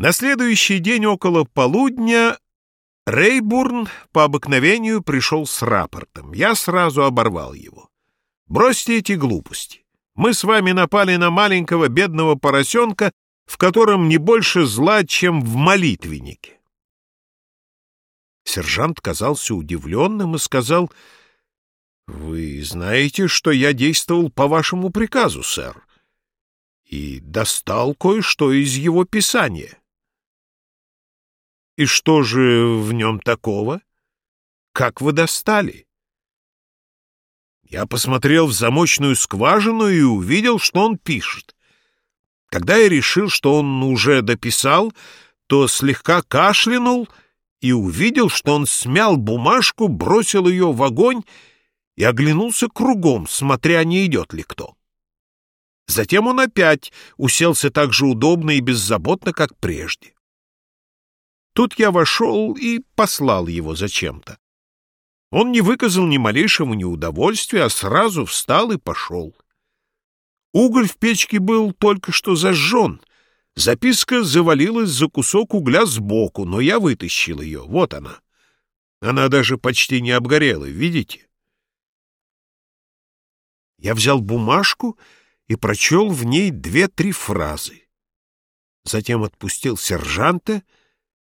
На следующий день около полудня Рейбурн по обыкновению пришел с рапортом. Я сразу оборвал его. «Бросьте эти глупости. Мы с вами напали на маленького бедного поросенка, в котором не больше зла, чем в молитвеннике». Сержант казался удивленным и сказал, «Вы знаете, что я действовал по вашему приказу, сэр, и достал кое-что из его писания». И что же в нем такого? Как вы достали? Я посмотрел в замочную скважину и увидел, что он пишет. Когда я решил, что он уже дописал, то слегка кашлянул и увидел, что он смял бумажку, бросил ее в огонь и оглянулся кругом, смотря, не идет ли кто. Затем он опять уселся так же удобно и беззаботно, как прежде. Тут я вошел и послал его зачем-то. Он не выказал ни малейшего неудовольствия, а сразу встал и пошел. Уголь в печке был только что зажжен. Записка завалилась за кусок угля сбоку, но я вытащил ее. Вот она. Она даже почти не обгорела, видите? Я взял бумажку и прочел в ней две-три фразы. Затем отпустил сержанта —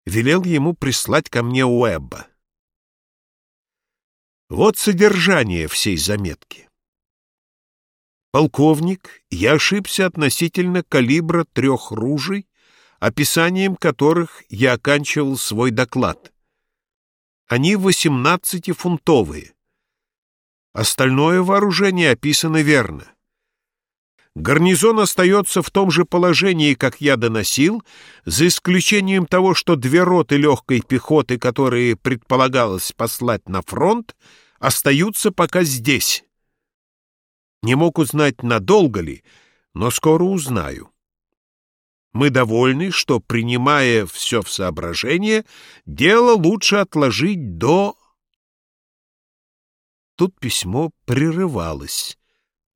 велел ему прислать ко мне Уэбба. Вот содержание всей заметки. Полковник, я ошибся относительно калибра трех ружей, описанием которых я оканчивал свой доклад. Они восемнадцатифунтовые. Остальное вооружение описано верно. Гарнизон остается в том же положении, как я доносил, за исключением того, что две роты легкой пехоты, которые предполагалось послать на фронт, остаются пока здесь. Не мог узнать, надолго ли, но скоро узнаю. Мы довольны, что, принимая все в соображение, дело лучше отложить до... Тут письмо прерывалось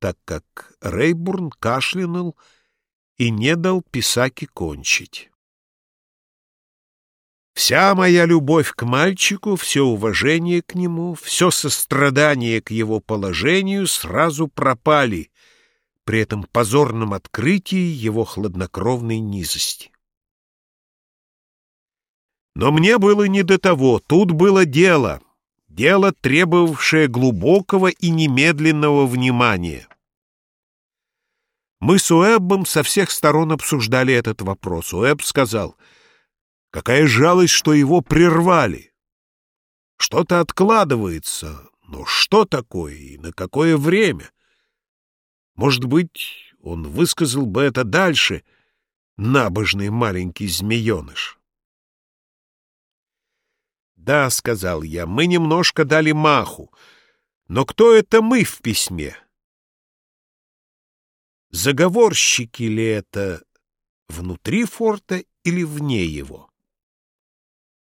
так как Рейбурн кашлянул и не дал Писаки кончить. Вся моя любовь к мальчику, все уважение к нему, все сострадание к его положению сразу пропали при этом позорном открытии его хладнокровной низости. Но мне было не до того, тут было дело, дело, требовавшее глубокого и немедленного внимания. Мы с Уэббом со всех сторон обсуждали этот вопрос. Уэбб сказал, какая жалость, что его прервали. Что-то откладывается, но что такое и на какое время? Может быть, он высказал бы это дальше, набожный маленький змееныш. «Да», — сказал я, — «мы немножко дали маху. Но кто это мы в письме?» Заговорщики ли это внутри форта или вне его?